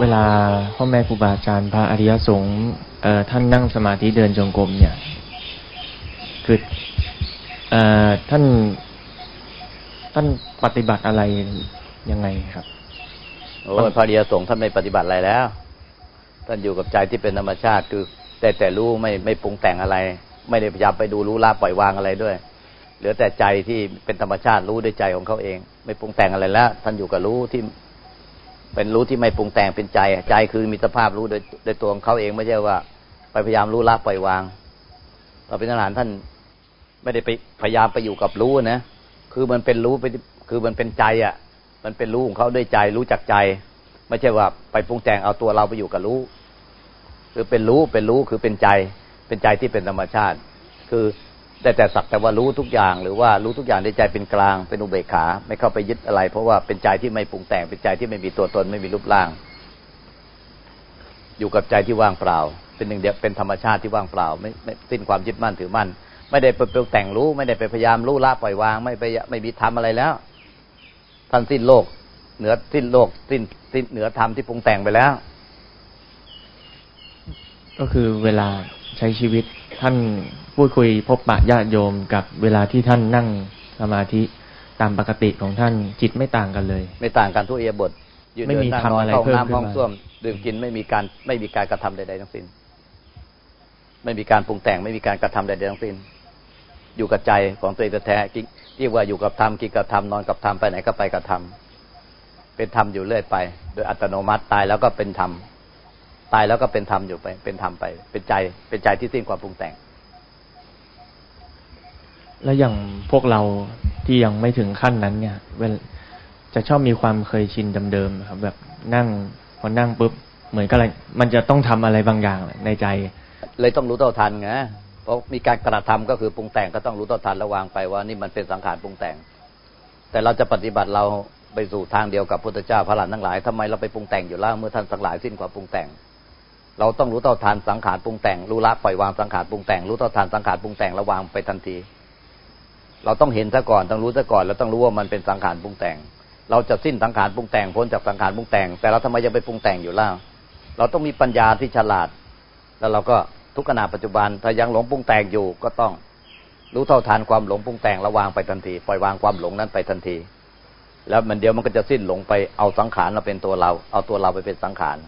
เวลาพ่อแม่ครูบาอาจารย์พระอริยสงฆ์ท่านนั่งสมาธิเดินจงกรมเนี่ย คืออท่านท่านปฏิบัติอะไรยังไงครับโอ้พระอริยสงฆ์ท่านไม่ปฏิบัติอะไรแล้ว ท่านอยู่กับใจที่เป็นธรรมชาติ คือ แต่แต่รู้ไม่ไม่ปรุงแต่งอะไร ไม่ได้พยายามไปดูรู้ละปล่อยวางอะไรด้วย เหลือแต่ใจที่เป็นธรรมชาติรู้ด้วยใจของเขาเอง ไม่ปรุงแต่งอะไรแล้ว ท่านอยู่กับรู้ที่ เป็นรู้ที่ไม่ปรุงแต่งเป็นใจ ใจคือมีสภาพรู้โดยโดยตัวของเขาเองไม่ใช่ว่า ไปพยายามรู้ละปล่อยวาง เราเป็นทหารท่านไม่ได้ไปพยายามไปอยู่กับรู้นะคือมันเป็นรู้ไปคือมันเป็นใจอะ มันเป็นรู้ของเขาด้วยใจรู้จักใจ ไม่ใช่ว่าไปปรุงแต่งเอาตัวเราไปอยู่กับรู้คือเป็นรู้เป็นรู้คือเป็นใจ เป็นใจที่เป็นธรรมชาติ คือ แต่แต่สักแต่ว่ารู้ทุกอย่างหรือว่ารู้ทุกอย่างในใจเป็นกลางเป็นอุเบกขา ไม่เข้าไปยึดอะไร เพราะว่าเป็นใจที่ไม่ปรุงแต่งเป็นใจที่ไม่มีตัวตนไม่มีรูปร่าง อยู่กับใจที่ว่างเปล่า เป็นหนึ่งเดียวเป็นธรรมชาติที่ว่างเปล่า ไม่ไม่สิ้นความยึดมั่นถือมั่นไม่ได้ไปปรุงแต่งรู้ไม่ได้ไปพยายามรู้ละปล่อยวาง ไม่ไปไม่มีทำอะไรแล้วท่านสิ้นโลก เหนือสิ้นโลก สิ้นสิ้นเหนือธรรมที่ปรุงแต่งไปแล้ว ก็คือเวลาใช้ชีวิตท่าน พูดคุยพบปะญาติโยมกับเวลาที่ท่านนั่งสมาธิตามปกติของท่านจิตไม่ต่างกันเลย ไม่ต่างกันทุกเอียบทยืนไม่เดินมีนั่งทำนอนอะไรเข้าเพิ่มน้ำขึ้นห้องมาส้วมดื่มกินไม่มีการไม่มีการกระทำใดๆทั้งสิ้น ไม่มีการปรุงแต่งไม่มีการกระทำใดๆทั้งสิ้น อยู่กับใจของตัวเองแท้ๆกิเรียกว่าอยู่กับธรรมกินกับธรรมนอนกับธรรมไปไหนก็ไปกับธรรมเป็นธรรมอยู่เรื่อยไป โดยอัตโนมัติตายแล้วก็เป็นธรรมตายแล้วก็เป็นธรรมอยู่ไป เป็นธรรมไป เป็นใจเป็นใจที่สิ้นความปรุงแต่ง แล้วอย่างพวกเราที่ยังไม่ถึงขั้นนั้นเนี่ยเวลจะชอบมีความเคยชินเดิมๆครับแบบนั่งพอนั่งปุ๊บเหมือนกับอะไรมันจะต้องทำอะไรบางอย่างในใจ เลยต้องรู้เท่าทันไงเพราะมีการกระทำก็คือปรุงแต่งก็ต้องรู้เท่าทันระวางไปว่านี่มันเป็นสังขารปรุงแต่ง แต่เราจะปฏิบัติเราไปสู่ทางเดียวกับพุทธเจ้าพระหลานทั้งหลายทำไมเราไปปรุงแต่งอยู่แล้วเมื่อท่านทั้งหลายสิ้นความปรุงแต่ง เราต้องรู้เท่าทันสังขารปรุงแต่งรู้ละปล่อยวางสังขารปรุงแต่งรู้เท่าทันสังขารปรุงแต่งระวางไปทันที เราต้องเห็นซะก่อนต้องรู้ซะก่อน แล้วต้องรู้ว่ามันเป็นสังขารปรุงแต่ง เราจะสิ้นสังขารปรุงแต่งพ้นจากสังขารปรุงแต่ง แต่เราทำไมยังไปปรุงแต่งอยู่ล่ะเราต้องมีปัญญาที่ฉลาด แล้วเราก็ทุกขณะปัจจุบันถ้ายังหลงปรุงแต่งอยู่ก็ต้องรู้เท่าทันความหลงปรุงแต่งระวางไปทันที ปล่อยวางความหลงนั้นไปทันที แล้วมันเดียวมันก็จะสิ้นหลงไปเอาสังขารเราเป็นตัวเรา เอาตัวเราไปเป็นสังขาร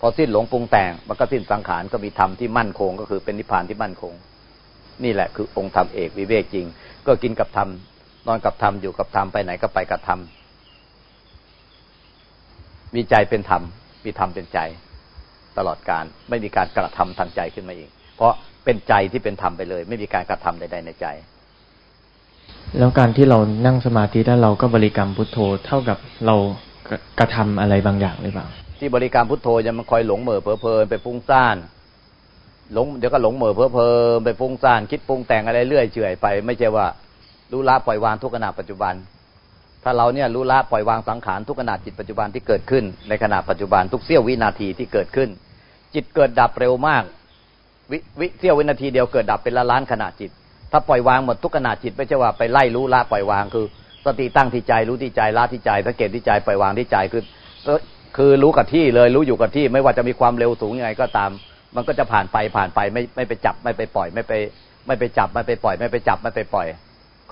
พอสิ้นหลงปรุงแต่งมันก็สิ้นสังขารก็มีธรรมที่มั่นคง ก็คือเป็นนิพพานที่มั่นคง นี่แหละคือองค์ธรรมเอกวิเวกจริง ก็กินกับธรรมนอนกับธรรมอยู่กับธรรมไปไหนก็ไปกับธรรมมีใจเป็นธรรมมีธรรมเป็นใจ ตลอดการไม่มีการกระทำทางใจขึ้นมาเองเพราะเป็นใจที่เป็นธรรมไปเลย ไม่มีการกระทำใดๆในใจ แล้วการที่เรานั่งสมาธิแล้วเราก็บริกรรมพุทโธเท่ากับเรากระทำอะไรบางอย่างหรือเปล่า ที่บริการพุทโธยังมันคอยหลงเหม่อเพ้อเพลินไปฟุ้งซ่าน หลงเดี๋ยวก็หลงเหม่อเพ้อเพลินไปฟุ้งซ่านคิดปรุงแต่งอะไรเรื่อยเฉื่อยไป ไม่ใช่ว่ารู้ละปล่อยวางทุกขณะปัจจุบัน ถ้าเราเนี่ยรู้ละปล่อยวางสังขารทุกขณะจิตปัจจุบันที่เกิดขึ้น ในขณะปัจจุบันทุกเสี้ยววินาทีที่เกิดขึ้น จิตเกิดดับเร็วมากวิวิเสี้ยววินาทีเดียวเกิดดับเป็นละล้านขณะจิต ถ้าปล่อยวางหมดทุกขณะจิตไม่ใช่ว่าไปไล่รู้ละปล่อยวางคือ สติตั้งที่ใจรู้ที่ใจละที่ใจสังเกตที่ใจปล่อยวางที่ใจคือคือรู้กับที่เลยรู้อยู่กับที่ไม่ว่าจะมีความเร็วสูงยังไงก็ตาม มันก็จะผ่านไปผ่านไปไม่ไม่ไปจับไม่ไปปล่อยไม่ไป ไม่ไปจับไม่ไปปล่อย ไม่ไปจับไม่ไปปล่อย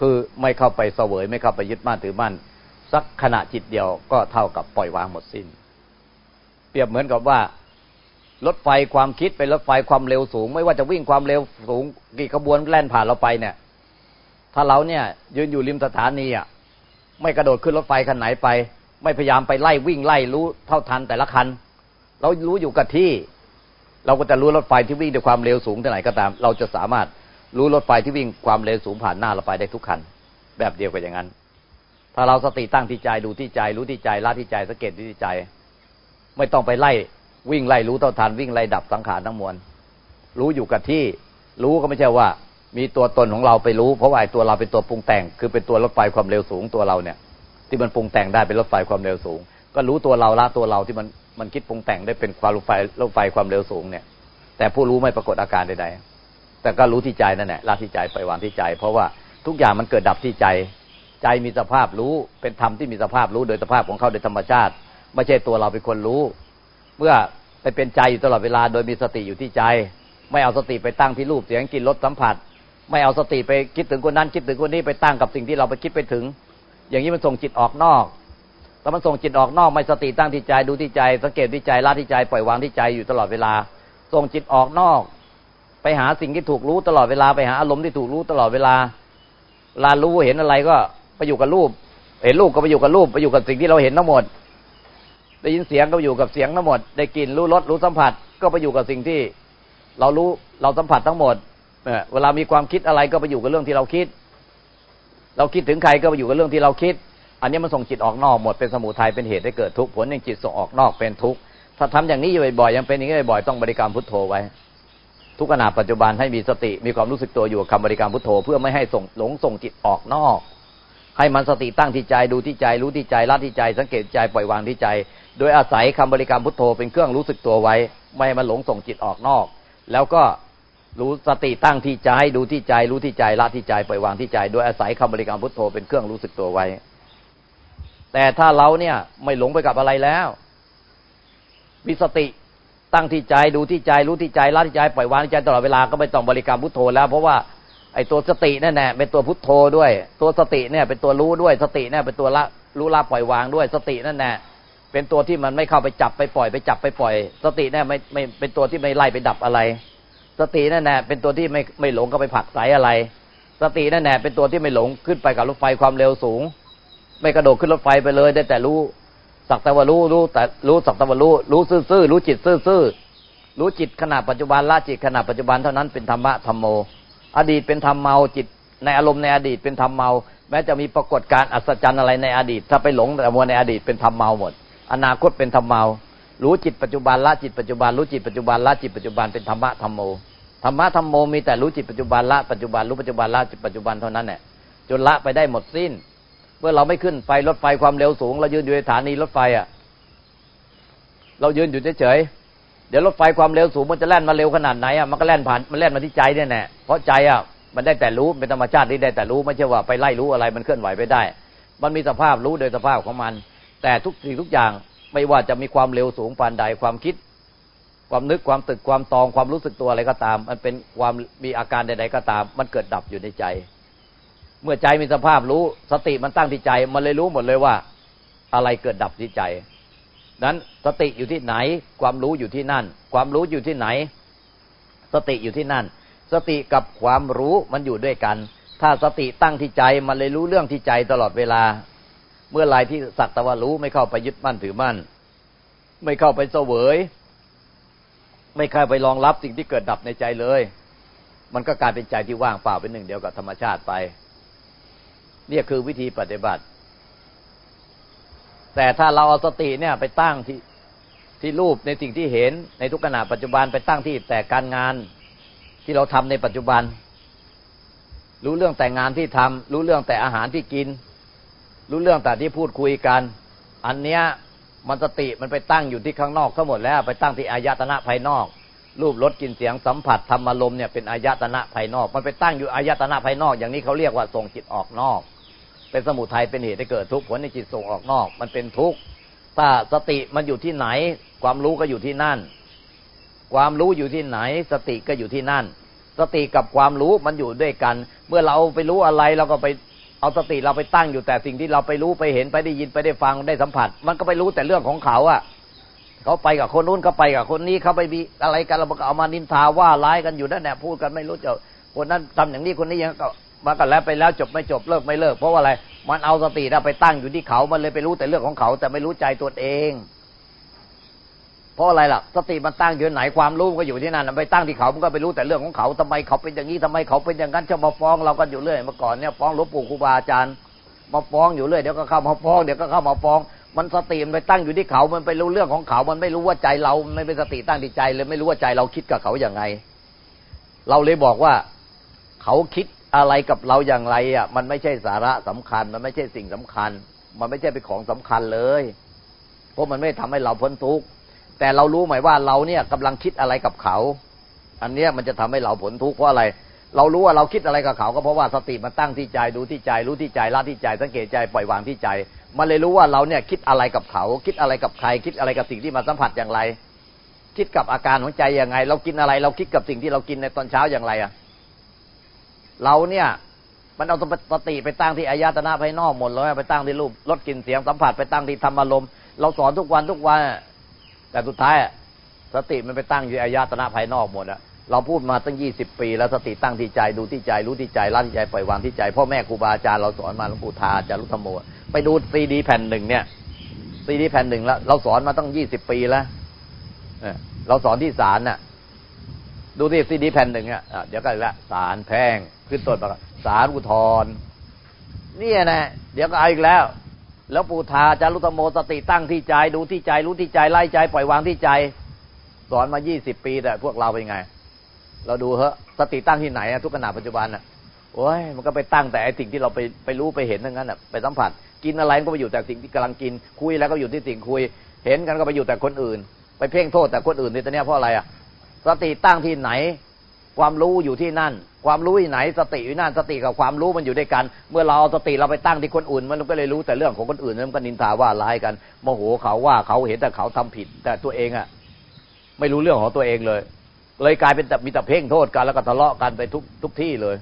คือไม่เข้าไปเสวย ไม่เข้าไปยึดมั่นถือมั่น สักขณะจิตเดียวก็เท่ากับปล่อยวางหมดสิ้น เปรียบเหมือนกับว่ารถไฟความคิดเป็นรถไฟความเร็วสูง ไม่ว่าจะวิ่งความเร็วสูงกี่ขบวนแล่นผ่านเราไปเนี่ย ถ้าเราเนี่ยยืนอยู่ริมสถานีอะไม่กระโดดขึ้นรถไฟคันไหนไป ไม่พยายามไปไล่วิ่งไล่รู้เท่าทันแต่ละคัน เรารู้อยู่กับที่ เราก็จะรู้รถไฟที่วิ่งด้วยความเร็วสูงเที่ไหนก็ตาม เราจะสามารถรู้รถไฟที่วิ่งความเร็วสูงผ่านหน้าเราไปได้ทุกคัน แบบเดียวกันอย่างนั้น ถ้าเราสติตั้งที่ใจดูที่ใจรู้ที่ใจละที่ใจสังเกตที่ใจ ไม่ต้องไปไล่วิ่งไล่รู้เท่าทันวิ่งไล่ดับสังขารทั้งมวลรู้อยู่กับที่ รู้ก็ไม่ใช่ว่า มีตัวตนของเราไปรู้ เพราะว่าไอ้ตัวเราเป็นตัวปรุงแต่ง คือเป็นตัวรถไฟความเร็วสูงตัวเราเนี่ย ที่มันปรุงแต่งได้เป็นรถไฟความเร็วสูง ก็รู้ตัวเราละตัวเราที่มัน มันคิดปรุงแต่งได้เป็นความรถไฟรถไฟความเร็วสูงเนี่ย แต่ผู้รู้ไม่ปรากฏอาการใดๆ แต่ก็รู้ที่ใจนั่นแหละละที่ใจไปวางที่ใจ เพราะว่าทุกอย่างมันเกิดดับที่ใจ ใจมีสภาพรู้เป็นธรรมที่มีสภาพรู้โดยสภาพของเขาโดยธรรมชาติ ไม่ใช่ตัวเราเป็นคนรู้ เมื่อไปเป็นใจอยู่ตลอดเวลาโดยมีสติอยู่ที่ใจ ไม่เอาสติไปตั้งที่รูปเสียงกลิ่นรสสัมผัส ไม่เอาสติไปคิดถึงคนนั้นคิดถึงคนนี้ไปตั้งกับสิ่งที่เราไปคิดไปถึง อย่างนี้มันส่งจิตออกนอก ถ้ามันส่งจิตออกนอกไม่สติตั้งที่ใจดูที่ใจสังเกตที่ใจละที่ใจปล่อยวางที่ใจอยู่ตลอดเวลา ส่งจิตออกนอก ไปหาสิ่งที่ถูกรู้ตลอดเวลาไปหาอารมณ์ที่ถูกรู้ตลอดเวลาเวลารู้เห็นอะไรก็ไปอยู่กับรูป เห็นรูปก็ไปอยู่กับรูปไปอยู่กับสิ่งที่เราเห็นทั้งหมด ได้ยินเสียงก็อยู่กับเสียงทั้งหมด ได้กลิ่นรู้รสรู้สัมผัส ก็ไปอยู่กับสิ่งที่ เรารู้เราสัมผัสทั้งหมดเวลามีความคิดอะไรก็ไปอยู่กับเรื่องที่เราคิด เราคิดถึงใครก็ไปอยู่กับเรื่องที่เราคิด อันนี้มันส่งจิตออกนอกหมดเป็นสมุทัยเป็นเหตุให้เกิดทุกข์ผลยังจิตส่งออกนอกเป็นทุกข์ถ้าทำอย่างนี้อยู่บ่อยๆยังเป็นอย่างนี้บ่อยๆต้องบริกรรมพุทโธไว้ ทุกขณะปัจจุบันให้มีสติมีความรู้สึกตัวอยู่กับคำบริกรรมพุทโธ เพื่อไม่ให้ส่งหลงส่งจิตออกนอก ให้มันสติตั้งที่ใจดูที่ใจรู้ที่ใจละที่ใจ สังเกตใจปล่อยวางที่ใจ โดยอาศัยคำบริกรรมพุทโธเป็นเครื่องรู้สึกตัวไว้ ไม่ให้มันหลงส่งจิตออกนอก แล้วก็รู้สติตั้งที่ใจดูที่ใจรู้ที่ใจละที่ใจปล่อยวางที่ใจ โดยอาศัยคำบริกรรมพุทโธเป็นเครื่องรู้สึกตัวไว้ แต่ถ้าเราเนี่ยไม่หลงไปกับอะไรแล้วมีสติตั้งที่ใจดูที่ใจรู้ที่ใจละที่ใจปล่อยวางที่ใจตลอดเวลาก็ไม่ต้องบริกรรมพุทโธแล้ว เพราะว่าไอ้ตัวสตินั่นแหละเป็นตัวพุทโธด้วย ตัวสติเนี่ยเป็นตัวรู้ด้วย สติเนี่ยเป็นตัวละรู้ละปล่อยวางด้วย สตินั่นแหละเป็นตัวที่มันไม่เข้าไปจับไปปล่อยไปจับไปปล่อย สติเนี่ยไม่ไม่เป็นตัวที่ไม่ไล่ไปดับอะไร สตินั่นแหละเป็นตัวที่ไม่ไม่หลงก็ไปผักใสอะไร สตินั่นแหละเป็นตัวที่ไม่หลงขึ้นไปกับรถไฟความเร็วสูง ไม่กระโดดขึ้นรถไฟไปเลย ได้แต่รู้สักแต่ว่ารู้รู้แต่รู้สักแต่ว่ารู้รู้ซื่อๆรู้จิตซื่อๆรู้จิตขณะปัจจุบันละจิตขณะปัจจุบันเท่านั้นเป็นธรรมะธรรมโม อดีตเป็นธรรมเมาจิต ในอารมณ์ในอดีตเป็นธรรมเมาแม้จะมีปรากฏการอัศจรรย์อะไรในอดีต ถ้าไปหลงแต่มัวในอดีตเป็นธรรมเมาหมด อนาคตเป็นธรรมเมารู้จิตปัจจุบันละจิตปัจจุบันรู้จิตปัจจุบันละจิตปัจจุบันเป็นธรรมะธรรมโมธรรมะธรรมโมมีแต่รู้จิตปัจจุบันละปัจจุบันรู้ปัจจุบันละจิตปัจจุบันเท่านั้นแหละจนละไปได้หมดสิ้น เมื่อเราไม่ขึ้นไปรถไฟความเร็วสูง เรายืนอยู่ในสถานีรถไฟอะ เรายืนอยู่เฉยๆเดี๋ยวรถไฟความเร็วสูงมันจะแล่นมาเร็วขนาดไหนอะมันก็แล่นผ่านมันแล่นมาที่ใจเนี่ยแน่เพราะใจอะมันได้แต่รู้เป็นธรรมชาติที่ได้แต่รู้ไม่ใช่ว่าไปไล่รู้อะไรมันเคลื่อนไหวไปได้ มันมีสภาพรู้โดยสภาพของมัน แต่ทุกสิ่งทุกอย่างไม่ว่าจะมีความเร็วสูงปานใดความคิด ความนึกความตึกความตองความรู้สึกตัวอะไรก็ตาม มันเป็นความมีอาการใดๆก็ตาม มันเกิดดับอยู่ในใจ เมื่อใจมีสภาพรู้ สติมันตั้งที่ใจ มันเลยรู้หมดเลยว่า อะไรเกิดดับที่ใจ นั้นสติอยู่ที่ไหน ความรู้อยู่ที่นั่น ความรู้อยู่ที่ไหน สติอยู่ที่นั่น สติกับความรู้มันอยู่ด้วยกัน ถ้าสติตั้งที่ใจ มันเลยรู้เรื่องที่ใจตลอดเวลา เมื่อไรที่สักตะวันรู้ไม่เข้าไปยึดมั่นถือมั่น ไม่เข้าไปเสวย ไม่เข้าไปรองรับสิ่งที่เกิดดับในใจเลย มันก็กลายเป็นใจที่ว่างเปล่าเป็นหนึ่งเดียวกับธรรมชาติไป นี่คือวิธีปฏิบัติ แต่ถ้าเราเอาสติเนี่ยไปตั้งที่ที่รูปในสิ่งที่เห็นในทุกขณะปัจจุบันไปตั้งที่แต่การงานที่เราทำในปัจจุบัน รู้เรื่องแต่งานที่ทำรู้เรื่องแต่อาหารที่กิน รู้เรื่องแต่ที่พูดคุยกัน อันเนี้ยมันสติมันไปตั้งอยู่ที่ข้างนอกทั้งหมดแล้ว ไปตั้งที่อายตนะภายนอก รูปรสกลิ่นเสียงสัมผัสธรรมอารมณ์เนี่ยเป็นอายตนะภายนอก มันไปตั้งอยู่อายตนะภายนอก อย่างนี้เขาเรียกว่าส่งจิตออกนอก เป็นสมุทัยเป็นเหตุให้เกิดทุกข์ผลในจิตส่งออกนอก มันเป็นทุกข์ถ้าสติมันอยู่ที่ไหน ความรู้ก็อยู่ที่นั่น ความรู้อยู่ที่ไหน สติก็อยู่ที่นั่น สติกับความรู้มันอยู่ด้วยกัน เมื่อเราไปรู้อะไรเราก็ไปเอาสติเราไปตั้งอยู่แต่สิ่งที่เราไปรู้ไปเห็นไปได้ยินไปได้ฟังได้สัมผัส มันก็ไปรู้แต่เรื่องของเขาอะเขาไปกับคนนู้นเขาไปกับคนนี้เขาไปมีอะไรกันเราก็เอามานินทาว่าร้ายกันอยู่นั่นแหละพูดกันไม่รู้จะคนนั้นทำอย่างนี้คนนี้ยังก็ มากันแล้วไปแล้วจบไม่จบเลิกไม่เลิก เพราะว่าอะไร มันเอาสติไปตั้งอยู่ที่เขา มันเลยไปรู้แต่เรื่องของเขา แต่ไม่รู้ใจตัวเอง เพราะอะไรล่ะ สติมันตั้งอยู่ไหนความรู้ก็อยู่ที่นั่นไปตั้งที่เขา มันก็ไปรู้แต่เรื่องของเขาทำไมเขาเป็นอย่างนี้ทำไมเขาเป็นอย่างนั้นจะมาฟ้องเรากันอยู่เรื่อยเมื่อก่อนเนี่ยฟ้องหลวงปู่ครูบาอาจารย์มาฟ้องอยู่เรื่อยเดี๋ยวก็เข้ามาฟ้องเดี๋ยวก็เข้ามาฟ้อง มันสติมันไปตั้งอยู่ที่เขา มันไปรู้เรื่องของเขา มันไม่รู้ว่าใจเราไม่เป็นสติตั้งที่ใจเลยไม่รู้ว่าใจเราคิดกับเขาอย่างไง เราเลยบอกว่า เขาคิด อะไรกับเราอย่างไรอะ มันไม่ใช่สาระสำคัญ มันไม่ใช่สิ่งสำคัญ มันไม่ใช่เป็นของสำคัญเลย เพราะมันไม่ทำให้เราพ้นทุกข์แต่เรารู้ไหมว่าเราเนี่ยกำลังคิดอะไรกับเขา อันเนี้ยมันจะทำให้เราผลทุกข์เพราะอะไร เรารู้ว่าเราคิดอะไรกับเขา ก็เพราะว่าสติมันตั้งที่ใจดูที่ใจรู้ที่ใจละที่ใจ สังเกตใจปล่อยวางที่ใจ มันเลยรู้ว่าเราเนี่ยคิดอะไรกับเขา คิดอะไรกับใคร คิดอะไรกับสิ่งที่มาสัมผัสอย่างไร คิดกับอาการของใจอยังไง เรากินอะไร เราคิดกับสิ่งที่เรากินในตอนเช้าอย่างไรอะ เราเนี่ย มันเอาสติไปตั้งที่อายตนะภายนอกหมดเลยไปตั้งที่รูปรสกลิ่นเสียงสัมผัสไปตั้งที่ธรรมอารมณ์เราสอนทุกวันทุกวันแต่สุดท้ายสติมันไปตั้งอยู่อายตนะภายนอกหมดอะเราพูดมาตั้งยี่สิบปี แล้วสติตั้งที่ใจดูที่ใจรู้ที่ใจละที่ใจปล่อยวางที่ใจพ่อแม่ครูบาอาจารย์เราสอนมาหลวงปู่ทาอาจารย์รุธโมไปดูซีดีแผ่นหนึ่งเนี่ยซีดีแผ่นหนึ่งแล้วเราสอนมาตั้งยี่สิบปีแล้วเราสอนที่ศาลน่ะ ดูที่ซีดีแผ่นหนึ่งอะเดี๋ยวก็ละศาลแพ่งขึ้นต้นมาศาลอุทธรนี่นะเดี๋ยวก็เอาอีกแล้ว แล้วปูทาจารุตโมสติตั้งที่ใจ ดูที่ใจรู้ที่ใจไล่ใจ ปล่อยวางที่ใจ สอนมายี่สิบปีแต่พวกเราเป็นไง เราดูเถอะสติตั้งที่ไหนทุกขณะปัจจุบันอะโอ้ยมันก็ไปตั้งแต่ไอ้สิ่งที่เราไปไปรู้ไปเห็นทั้งนั้นอะไปสัมผัส กินอะไรก็ไปอยู่แต่สิ่งที่กำลังกิน คุยแล้วก็อยู่ที่สิ่งคุย เห็นกันก็ไปอยู่แต่คนอื่น ไปเพ่งโทษแต่คนอื่นในตอนนี้เพราะอะไรอะ สติตั้งที่ไหน ความรู้อยู่ที่นั่น ความรู้ที่ไหน สติอยู่นั่น สติกับความรู้มันอยู่ด้วยกัน เมื่อเราเอาสติเราไปตั้งที่คนอื่น มันก็เลยรู้แต่เรื่องของคนอื่นมันก็นินทาว่าร้ายกันโมโหเขาว่าเขาเห็นแต่เขาทำผิด แต่ตัวเองอะ ไม่รู้เรื่องของตัวเองเลย เลยกลายเป็นแต่มีแต่เพ่งโทษกันแล้วก็ทะเลาะกันไปทุกทุกที่เลย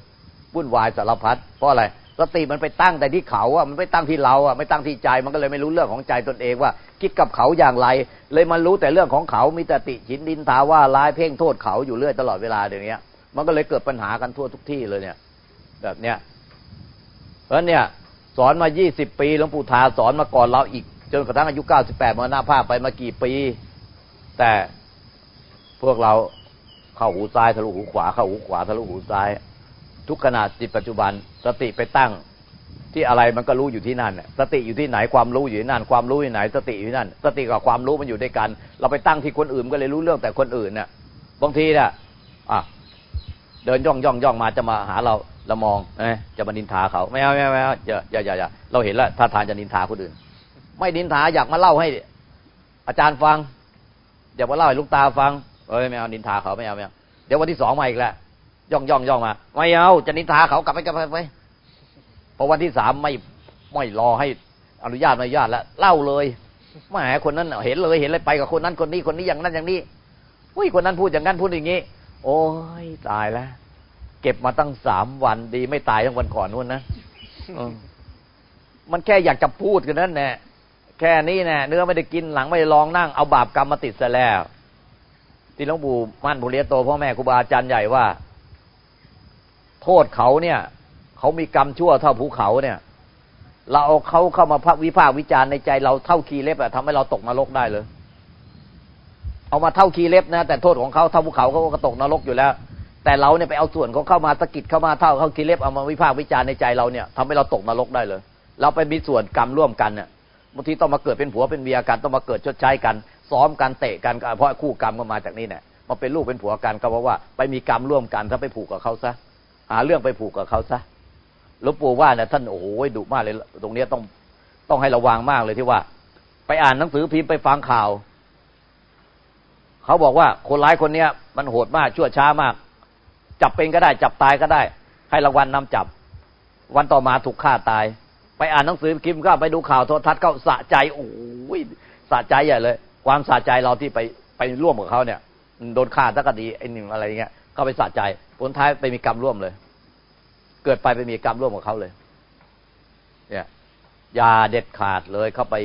วุ่นวายสารพัดเพราะอะไร สติมันไปตั้งแต่ที่เขาอะมันไม่ตั้งที่เราอะไม่ตั้งที่ใจมันก็เลยไม่รู้เรื่องของใจตนเองว่า คิดกับเขาอย่างไร เลยมันรู้แต่เรื่องของเขามีแต่ติฉินดินทาว่าร้ายเพ่งโทษเขาอยู่เรื่อยตลอดเวลาเดี๋ยวนี้มันก็เลยเกิดปัญหากันทั่วทุกที่เลยเนี่ย แบบเนี้ยเพราะเนี่ย สอนมายี่สิบปีหลวงปู่ทาสอนมาก่อนเราอีก จนกระทั่งอายุเก้าสิบแปดมรณภาพไปมากี่ปี แต่พวกเราเข้าหูซ้ายทะลุหูขวาเข้าหูขวาทะลุหูซ้าย ทุกขณะจิตปัจจุบัน สติไปตั้ง ที่อะไรมันก็รู้อยู่ที่นั่นสติอยู่ที่ไหนความรู้อยู่ที่นั่น ความรู้อยู่ไหน สติอยู่ที่นั่น สติกับความรู้มันอยู่ด้วยกัน เราไปตั้งที่คนอื่นก็เลยรู้เรื่องแต่คนอื่นเนี่ยบางทีเนี่ยอะเดินย่องย่องย่องมาจะมาหาเราเรามองเอจะมานินทาเขาไม่เอาไม่เอาไม่เอาอย่าอย่าอย่าเราเห็นแล้วถ้าทานจะนินทาคนอื่น ไม่นินทาอยากมาเล่าให้ อาจารย์ฟังอยากมาเล่าให้ลูกตาฟังเอ้ยไม่เอานินทาเขาไม่เอาไม่เอาเดี๋ยววันที่สองมาอีกแล้ว ย่องย่องย่องมา ไม่เอาจะนินทาเขากลับไปกลับไปไปพอวันที่สามไม่ไม่รอให้อนุญาตไม่อนุญาตแล้วเล่าเลยแหมคนนั้นเห็นเลยเห็นเลยไปกับคนนั้นคนนี้คนนี้อย่างนั้นอย่างนี้อุ้ยคนนั้นพูดอย่างนั้นพูดอย่างนี้ โอ้ยตายแล้วเก็บมาตั้งสามวันดีไม่ตายทั้งวันก่อนนู่นนะมันแค่อยากจะพูดกันนั่นแน่แค่นี้แน่เนื้อไม่ได้กินหลังไม่ได้ลองนั่งเอาบาปกรรมมาติดซะแล้วที่หลวงปู่มั่นบุเรียโตพ่อแม่ครูบาอาจารย์ใหญ่ว่า โทษเขาเนี่ยเขามีกรรมชั่วเท่าภูเขาเนี่ย เราเอาเขาเข้ามาพักวิพากษ์วิจารณ์ในใจเราเท่าคีเล็บอะทำให้เราตกนรกได้เลย เอามาเท่าคีเล็บนะแต่โทษของเขาเท่าภูเขาเขาก็ตกนรกอยู่แล้ว แต่เราเนี่ยไปเอาส่วนเขาเข้ามาสะกิดเข้ามาเท่าเท่าคีเล็บเอามาวิพากษ์วิจารณ์ในใจเราเนี่ยทำให้เราตกนรกได้เลย เราไปมีส่วนกรรมร่วมกันเนี่ยบางทีต้องมาเกิดเป็นผัวเป็นเมียกันต้องมาเกิดชดใช้กัน ซ้อมกันเตะกันเพราะคู่กรรมก็มาจากนี้เนี่ยมาเป็นลูกเป็นผัวกันก็เพราะว่าไปมีกรรมร่วมกันถ้าไปผูกกับเขาซะ หาเรื่องไปผูกกับเขาซะหลวงปู่ว่าเนี่ยท่านโอ้โหดุมากเลย ตรงนี้ต้องต้องให้ระวังมากเลยที่ว่า ไปอ่านหนังสือพิมพ์ไปฟังข่าว เขาบอกว่าคนร้ายคนเนี้ย มันโหดมากชั่วช้ามาก จับเป็นก็ได้ จับตายก็ได้ ให้รางวัลนำจับ วันต่อมาถูกฆ่าตาย ไปอ่านหนังสือพิมพ์ก็ไปดูข่าวโทรทัศน์ก็สะใจโอ้ยสะใจใหญ่เลย ความสะใจเราที่ไปไปร่วมกับเขาเนี่ยโดนฆ่าสักดีไอ้หนึ่งอะไรเงี้ย ก็ไปสะใจผลท้ายไปมีกรรมร่วมเลย เกิดไปไปมีกรรมร่วมกับเขาเลย เนี่ยยาเด็ดขาดเลยเข้าไป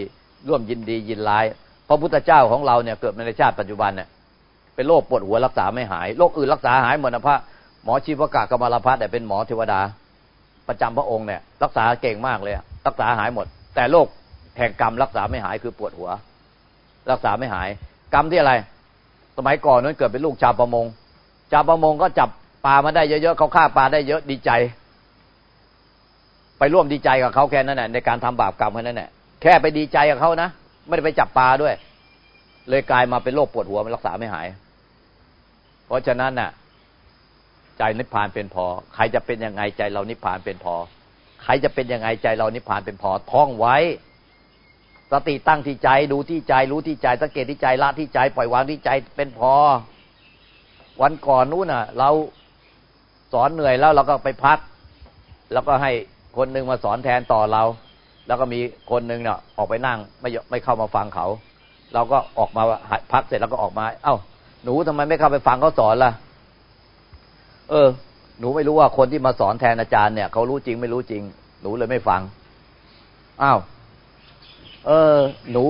ร่วมยินดียินร้ายพระพุทธเจ้าของเราเนี่ยเกิดในชาติปัจจุบันเนี่ยเป็นโรคปวดหัวรักษาไม่หายโรคอื่นรักษาหายหมดนะพระหมอชีวกะกรรมลพัฒน์เนี่ยเป็นหมอเทวดา ประจำพระองค์เนี่ย รักษาเก่งมากเลยรักษาหายหมด แต่โรคแห่งกรรมรักษาไม่หายคือปวดหัว รักษาไม่หาย กรรมที่อะไร สมัยก่อนนั้นเกิดเป็นลูกชาวประมง ชาวประมงก็จับปลามาได้เยอะๆเขาฆ่าปลาได้เยอะดีใจ ไปร่วมดีใจกับเขาแค่นั้นแหละในการทำบาปกรรมแค่นั้นแหละแค่ไปดีใจกับเขานะไม่ได้ไปจับปลาด้วย เลยกลายมาเป็นโรคปวดหัวมันรักษาไม่หาย เพราะฉะนั้นน่ะ ใจนิพพานเป็นพอ ใครจะเป็นยังไงใจเรานิพพานเป็นพอ ใครจะเป็นยังไงใจเรานิพพานเป็นพอท่องไว้สติตั้งที่ใจดูที่ใจรู้ที่ใจสังเกตที่ใจละที่ใจ ปล่อยวางที่ใจเป็นพอ วันก่อนนู้นน่ะ เราสอนเหนื่อยแล้วเราก็ไปพัก แล้วก็ให้คนหนึ่งมาสอนแทนต่อเรา แล้วก็มีคนหนึ่งเนี่ยออกไปนั่งไม่ไม่เข้ามาฟังเขา เราก็ออกมาพักเสร็จแล้วก็ออกมา เอ้า หนูทำไมไม่เข้าไปฟังเขาสอนล่ะ เออ หนูไม่รู้ว่าคนที่มาสอนแทนอาจารย์เนี่ยเขารู้จริงไม่รู้จริง หนูเลยไม่ฟังอ้าวเออ หนู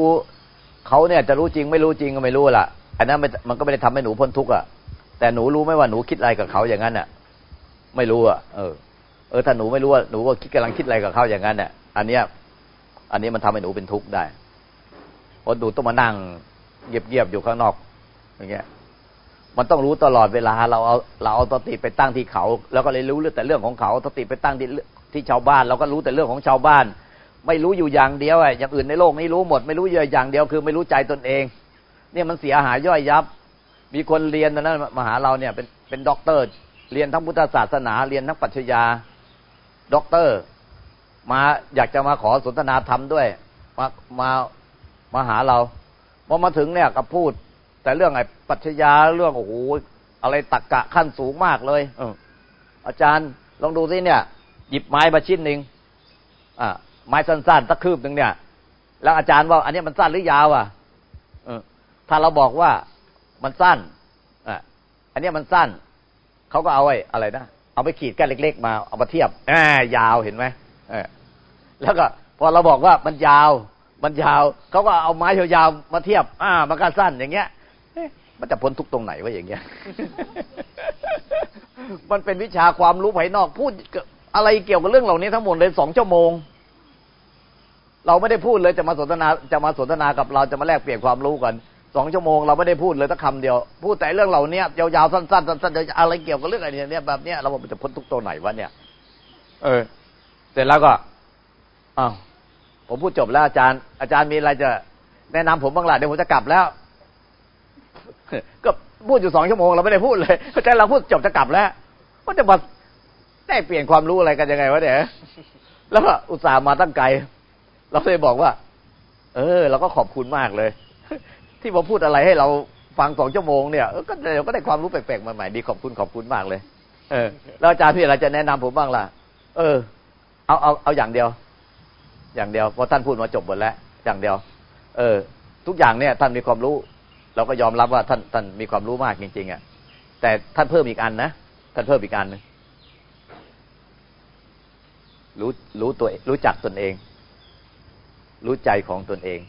เขาเนี่ยจะรู้จริงไม่รู้จริงก็ไม่รู้ล่ะอันนั้นมันก็ไม่ได้ทำให้หนูพ้นทุกข์อะ แต่หนูรู้ไหมว่าหนูคิดอะไรกับเขาอย่างนั้นอะ ไม่รู้อะเออเออถ้าหนูไม่รู้ว่าหนูก็คิดกำลังคิดอะไรกับเขาอย่างนั้นเนี่ยอันเนี้ย อันนี้มันทำให้หนูเป็นทุกข์ได้เพราะหนูต้องมานั่งเงียบๆอยู่ข้างนอก อย่างเงี้ย มันต้องรู้ตลอดเวลาเราเอาเราเอาตติไปตั้งที่เขา แล้วก็เลยรู้เรื่องแต่เรื่องของเขาตติไปตั้งที่ที่ชาวบ้าน เราก็รู้แต่เรื่องของชาวบ้าน ไม่รู้อยู่อย่างเดียวไอ้อย่างอื่นในโลกนี้รู้หมด ไม่รู้เยอะอย่างเดียวคือ ไม่รู้ใจตนเอง เนี่ยมันเสียหายย่อยยับ มีคนเรียนนะมหาเราเนี่ยเป็นเป็นด็อกเตอร์ เรียนทั้งพุทธศาสนา เรียนทั้งปรัชญาด็อกเตอร์ มาอยากจะมาขอสนทนาธรรมด้วย มามามาหาเราพอมาถึงเนี่ยก็พูด แต่เรื่องไอ้ปรัชญาเรื่องโอ้โหอะไรตักกะขั้นสูงมากเลยเอออาจารย์ลองดูสิเนี่ย หยิบไม้มาชิ้นหนึ่งอ่าไม้สั้นๆตะคืบหนึ่งเนี่ย แล้วอาจารย์ว่า อันนี้มันสั้นหรือยาวอะถ้าเราบอกว่า มันสั้นอะอันนี้มันสั้นเขาก็เอาไว้อะไรนะเอาไปขีดกันเล็ก ๆ มาเอามาเทียบแอบยาวเห็นไหมเออแล้วก็พอเราบอกว่ามันยาว มันยาวเขาก็เอาไม้ยาวๆมาเทียบ อ่า มันก็สั้นอย่างเงี้ยมันจะพ้นทุกตรงไหนวะอย่างเงี้ย มันเป็นวิชาความรู้ภายนอกพูดอะไรเกี่ยวกับเรื่องเหล่านี้ทั้งหมดเลยสองชั่วโมง เราไม่ได้พูดเลยจะมาสนทนาจะมาสนทนากับเราจะมาแลกเปลี่ยนความรู้กัน สองชั่วโมงเราไม่ได้พูดเลยสักคำเดียว พูดแต่เรื่องเหล่านี้ยาวๆสั้นๆสั้นๆอะไรเกี่ยวกับเรื่องอะไรเนี่ยแบบเนี้ยเราบอกมันจะพ้นทุกตัวไหนวะเนี่ย เออ เสร็จแล้วก็อ้าวผมพูดจบแล้วอาจารย์ อาจารย์มีอะไรจะแนะนำผมบ้างล่ะเดี๋ยวผมจะกลับแล้ว ก็พูดอยู่สองชั่วโมงเราไม่ได้พูดเลยอาจารย์เราพูดจบจะกลับแล้วก็จะมาได้เปลี่ยนความรู้อะไรกันยังไงวะเนี่ยแล้วก็อุตส่าห์มาตั้งไกล เราเลยบอกว่า เออเราก็ขอบคุณมากเลย ที่ผมพูดอะไรให้เราฟังสองชั่วโมงเนี่ยก็เดี๋ยวก็ได้ความรู้แปลกๆใหม่ๆดีขอบคุณขอบคุณมากเลย เออ แล้วอาจารย์พี่อะไรจะแนะนำผมบ้างล่ะ เออ เอาเอาเอาอย่างเดียว อย่างเดียวพอท่านพูดมาจบหมดแล้ว อย่างเดียว เออ ทุกอย่างเนี่ย ท่านมีความรู้ เราก็ยอมรับว่าท่านท่านมีความรู้มากจริงๆอะแต่ท่านเพิ่มอีกอันนะท่านเพิ่มอีกอันนึงรู้รู้ตัวรู้จักตนเอง รู้ใจของตนเอง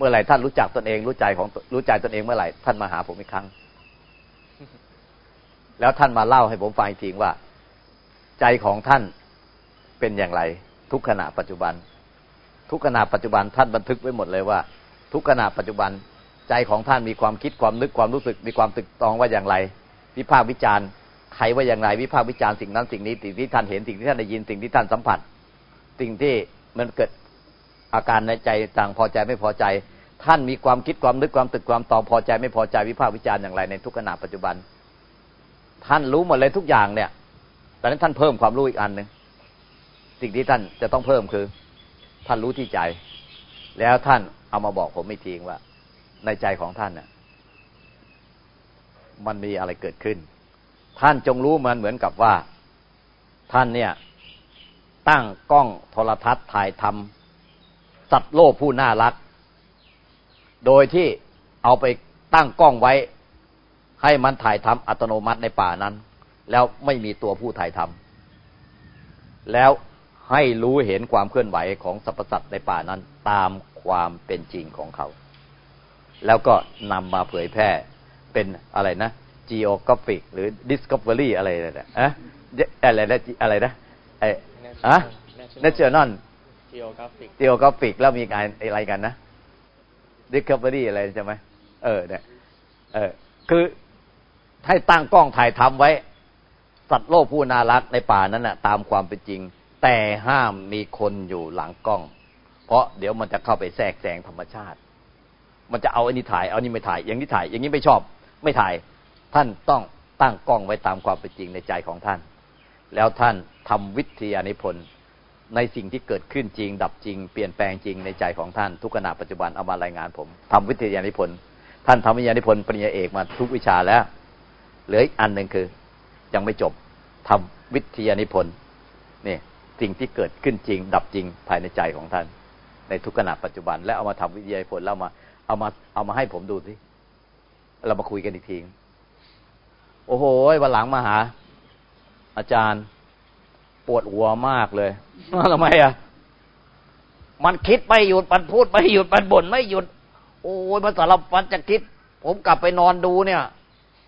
เมื่อไหร่ท่านรู้จักตนเอง รู้ใจของรู้ใจตนเองเมื่อไหร่ท่านมาหาผมอีกครั้ง แล้วท่านมาเล่าให้ผมฟังอีกทีว่า ใจของท่านเป็นอย่างไร ทุกขณะปัจจุบัน ทุกขณะปัจจุบันท่านบันทึกไว้หมดเลยว่า ทุกขณะปัจจุบันใจของท่านมีความคิดความนึกความรู้สึกมีความตึกตองว่าอย่างไร วิพากษ์วิจารณ์ใครว่าอย่างไร วิพากษ์วิจารณ์สิ่งนั้นสิ่งนี้สิ่งที่ท่านเห็นสิ่งที่ท่านได้ยินสิ่งที่ท่านสัมผัส สิ่งที่มันเกิด อาการในใจต่างพอใจไม่พอใจ ท่านมีความคิดความนึกความตึกความตองพอใจ ไม่พอใจวิพากษ์วิจารณ์อย่างไรในทุกขณะปัจจุบัน ท่านรู้หมดเลยทุกอย่างเนี่ยแต่นั้นท่านเพิ่มความรู้อีกอันหนึ่งสิ่งที่ท่านจะต้องเพิ่มคือ ท่านรู้ที่ใจ แล้วท่านเอามาบอกผมไม่ทิ้งว่า ในใจของท่านน่ะ มันมีอะไรเกิดขึ้น ท่านจงรู้มันเหมือนกับว่า ท่านเนี่ย ตั้งกล้องโทรทัศน์ถ่ายทำ สัตว์โลกผู้น่ารัก โดยที่เอาไปตั้งกล้องไว้ ให้มันถ่ายทำอัตโนมัติในป่านั้น แล้วไม่มีตัวผู้ถ่ายทำแล้วให้รู้เห็นความเคลื่อนไหวของสรรพสัตว์ในป่านั้นตามความเป็นจริงของเขา แล้วก็นำมาเผยแพร่เป็นอะไรนะ geographic หรือ discovery อะไรนะอะอะไรนะอะไรนะไอ้อะ national geographic geographic แล้วมีการอะไรกันนะ discovery อะไรใช่ไหมเออเนี่ยเออ คือให้ตั้งกล้องถ่ายทำไว้ สัตว์โลกผู้น่ารักในป่านั้นนะ่ะ ตามความเป็นจริง แต่ห้ามมีคนอยู่หลังกล้อง เพราะเดี๋ยวมันจะเข้าไปแทรกแซงธรรมชาติ มันจะเอาอันนี้ถ่ายเอานี้ไม่ถ่าย อย่างนี้ถ่าย อย่างนี้ไม่ชอบ ไม่ถ่าย ท่านต้องตั้งกล้องไว้ตามความเป็นจริงในใจของท่าน แล้วท่านทำวิทยานิพนธ์ ในสิ่งที่เกิดขึ้นจริง ดับจริง เปลี่ยนแปลงจริงในใจของท่านทุกขณะปัจจุบันเอามารายงานผมทำวิทยานิพนธ์ท่านทำวิทยานิพนธ์ปริญญาเอกมาทุกวิชาแล้วเหลืออีกอันหนึ่งคือ ยังไม่จบทำวิทยานิพนธ์นี่สิ่งที่เกิดขึ้นจริง ดับจริงภายในใจของท่าน ในทุกขณะปัจจุบัน และเอามาทำวิทยาผลแล้วมาเอามาเอามาให้ผมดูสิเรามาคุยกันอีกทีโอ้โหวันหลังมาหา อาจารย์ ปวดหัวมากเลยทำไมอะ มันคิดไม่หยุดมันพูดไม่หยุดมันบ่นไม่หยุด โอ้ยมันสารพัดจะคิด ผมกลับไปนอนดูเนี่ย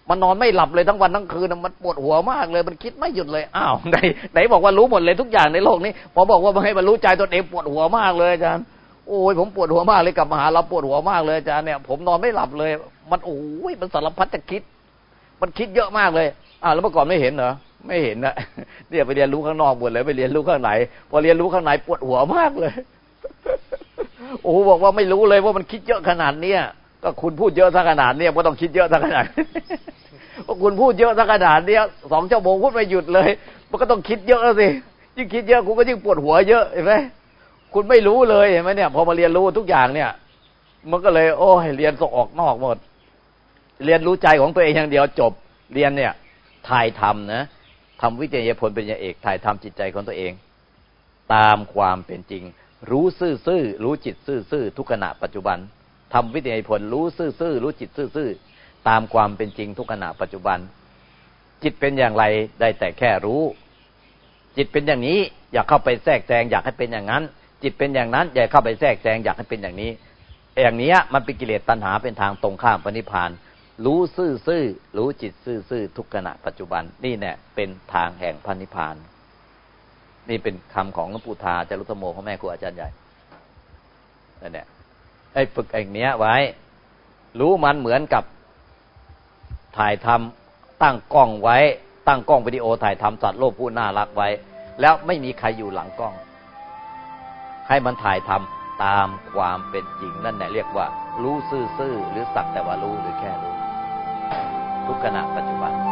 มันนอนไม่หลับเลยทั้งวันทั้งคืนมันปวดหัวมากเลย มันคิดไม่หยุดเลยอ้าวไหนไหนบอกว่ารู้หมดเลยทุกอย่างในโลกนี้พอบอกว่าให้มันรู้ใจตนเองปวดหัวมากเลยอาจารย์โอ้ยผมปวดหัวมากเลยกลับมาหาเราปวดหัวมากเลยอาจารย์เนี่ยผมนอนไม่หลับเลย มันโอ้ยมันสารพัดจะคิด มันคิดเยอะมากเลยอ้าวแล้วเมื่อก่อนไม่เห็นเหรอ ไม่เห็นนะเนี่ยไปเรียนรู้ข้างนอกหมดเลยไปเรียนรู้ข้างในพอเรียนรู้ข้างในปวดหัวมากเลยโอ้บอกว่าไม่รู้เลยว่ามันคิดเยอะขนาดเนี้ยก็คุณพูดเยอะซะขนาดเนี้ยก็ต้องคิดเยอะซะขนาดเพราะคุณพูดเยอะซะขนาดเนี้ยสองชั่วโมงพูดไม่หยุดเลย มันก็ต้องคิดเยอะสิยิ่งคิดเยอะคุณก็ยิ่งปวดหัวเยอะเห็นไหมคุณไม่รู้เลยเห็นไหมเนี่ย พอมาเรียนรู้ทุกอย่างเนี่ย มันก็เลย โอ้ยเรียนส่งออกนอกหมด เรียนรู้ใจของตัวเองอย่างเดียวจบ เรียนเนี่ยถ่ายทำนะ ทำวิทยาผลเป็นยาเอกถ่ายทำจิตใจของตัวเอง ตามความเป็นจริง รู้ซื่อๆรู้จิตซื่อๆทุกขณะปัจจุบันทำวิทยาผลรู้ซื่อๆรู้จิตซื่อๆตามความเป็นจริงทุกขณะปัจจุบัน จิตเป็นอย่างไรได้แต่แค่รู้ จิตเป็นอย่างนี้อยากเข้าไปแทรกแซงอยากให้เป็นอย่างนั้น จิตเป็นอย่างนั้นอย่าเข้าไปแทรกแซงอยากให้เป็นอย่างนี้อย่างนี้มันเป็นกิเลสตัณหาเป็นทางตรงข้ามปณิพานธ รู้ซื่อซื่อรู้จิตซื่อซื่อทุกขณะปัจจุบันนี่เนี่ยเป็นทางแห่งพันิพาน นี่เป็นคำของหลวงปู่ทาจารุตโมของแม่ครูอาจารย์ใหญ่นั่นแหละไอ้ฝึกไอย่างเนี้ยไว้ รู้มันเหมือนกับถ่ายทำตั้งกล้องไว้ ตั้งกล้องวิดีโอถ่ายทำสัตว์โลกผู้น่ารักไว้ แล้วไม่มีใครอยู่หลังกล้อง ให้มันถ่ายทำตามความเป็นจริงนั่นแหละเรียกว่า รู้ซื่อๆหรือสักแต่ว่ารู้หรือแค่รู้ ทุกขณะปัจจุบัน